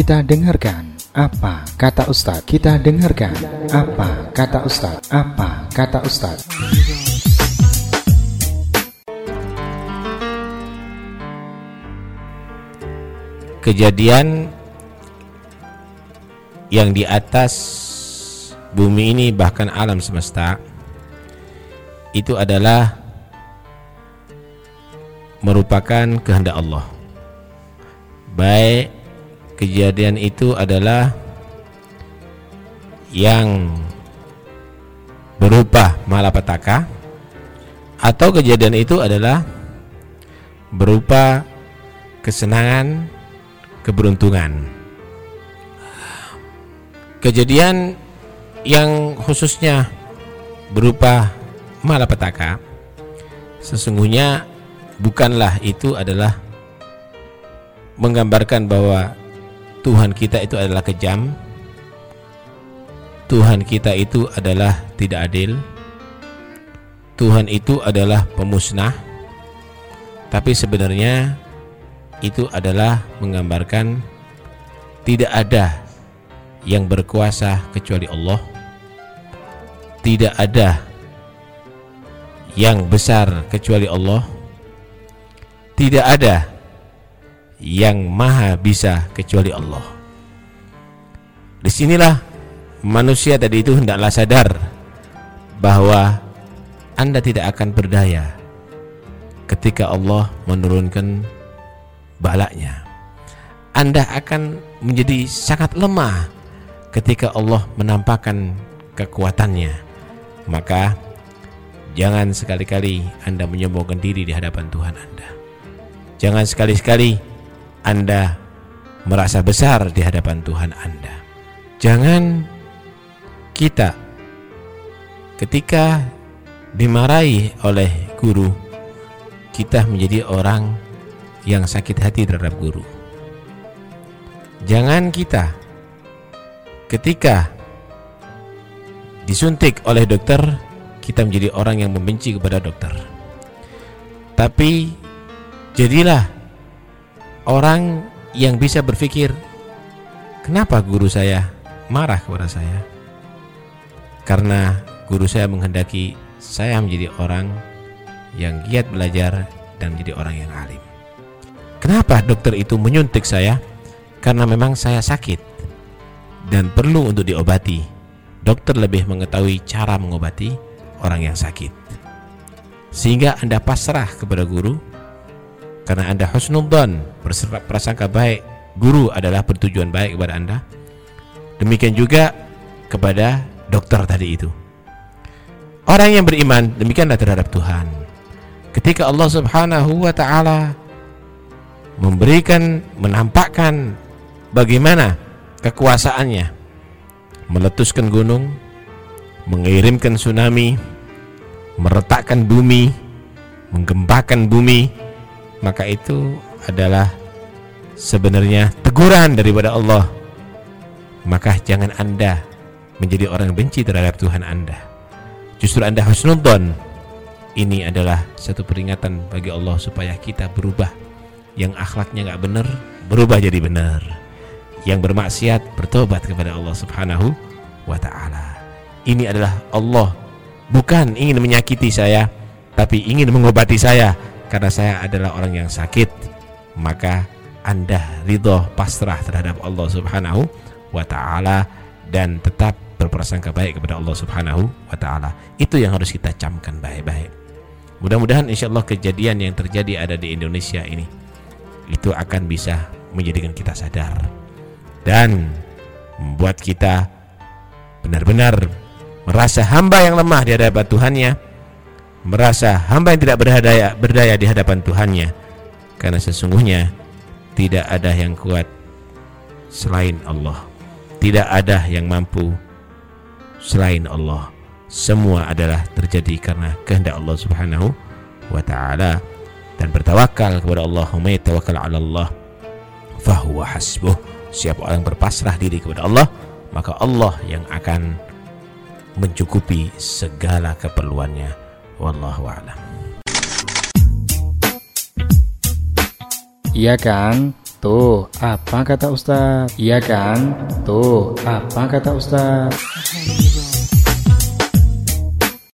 Kita dengarkan apa kata Ustadz. Kita dengarkan apa kata Ustadz. Apa kata Ustadz. Kejadian yang di atas bumi ini bahkan alam semesta itu adalah merupakan kehendak Allah. Baik kejadian itu adalah yang berupa malapetaka atau kejadian itu adalah berupa kesenangan, keberuntungan. Kejadian yang khususnya berupa malapetaka sesungguhnya bukanlah itu adalah menggambarkan bahwa Tuhan kita itu adalah kejam. Tuhan kita itu adalah tidak adil. Tuhan itu adalah pemusnah. Tapi sebenarnya itu adalah menggambarkan tidak ada yang berkuasa kecuali Allah. Tidak ada yang besar kecuali Allah. Tidak ada yang maha bisa kecuali Allah. Di sinilah manusia tadi itu hendaklah sadar bahwa Anda tidak akan berdaya ketika Allah menurunkan balaknya. Anda akan menjadi sangat lemah ketika Allah menampakkan kekuatannya. Maka jangan sekali-kali Anda menyombongkan diri di hadapan Tuhan Anda. Jangan sekali-sekali anda merasa besar di hadapan Tuhan Anda. Jangan kita ketika dimarahi oleh guru, kita menjadi orang yang sakit hati terhadap guru. Jangan kita ketika disuntik oleh dokter, kita menjadi orang yang membenci kepada dokter. Tapi jadilah orang yang bisa berpikir, kenapa guru saya marah kepada saya? Karena guru saya menghendaki saya menjadi orang yang giat belajar dan menjadi orang yang alim. Kenapa dokter itu menyuntik saya? Karena memang saya sakit dan perlu untuk diobati. Dokter lebih mengetahui cara mengobati orang yang sakit. Sehingga Anda pasrah kepada guru karena Anda husnudzon, prasangka baik, guru adalah bertujuan baik kepada Anda. Demikian juga kepada dokter tadi itu. Orang yang beriman demikianlah terhadap Tuhan. Ketika Allah Subhanahu wa taala memberikan menampakkan bagaimana kekuasaannya meletuskan gunung, mengirimkan tsunami, meretakkan bumi, menggempakan bumi, maka itu adalah sebenarnya teguran daripada Allah. Maka jangan Anda menjadi orang yang benci terhadap Tuhan Anda. Justru Anda husnudzon. Ini adalah satu peringatan bagi Allah supaya kita berubah. Yang akhlaknya nggak benar, berubah jadi benar. Yang bermaksiat bertobat kepada Allah Subhanahu wa taala. Ini adalah Allah bukan ingin menyakiti saya, tapi ingin mengobati saya karena saya adalah orang yang sakit maka anda ridho pasrah terhadap Allah subhanahu wa ta'ala dan tetap berprasangka baik kepada Allah subhanahu wa ta'ala. Itu yang harus kita camkan baik-baik. Mudah-mudahan insya Allah kejadian yang terjadi ada di Indonesia ini itu akan bisa menjadikan kita sadar dan membuat kita benar-benar merasa hamba yang lemah di hadapan Tuhannya merasa hamba yang tidak berdaya, berdaya di hadapan Tuhannya karena sesungguhnya tidak ada yang kuat selain Allah. Tidak ada yang mampu selain Allah. Semua adalah terjadi karena kehendak Allah Subhanahu wa taala. Dan bertawakal kepada Allah may tawakkal 'ala Allah fahuwa hasbuh. Siapa orang berpasrah diri kepada Allah maka Allah yang akan mencukupi segala keperluannya Wallahu a'lam. Iya kan? Tuh, apa kata Ustaz? Iya kan? Tuh, apa kata Ustaz?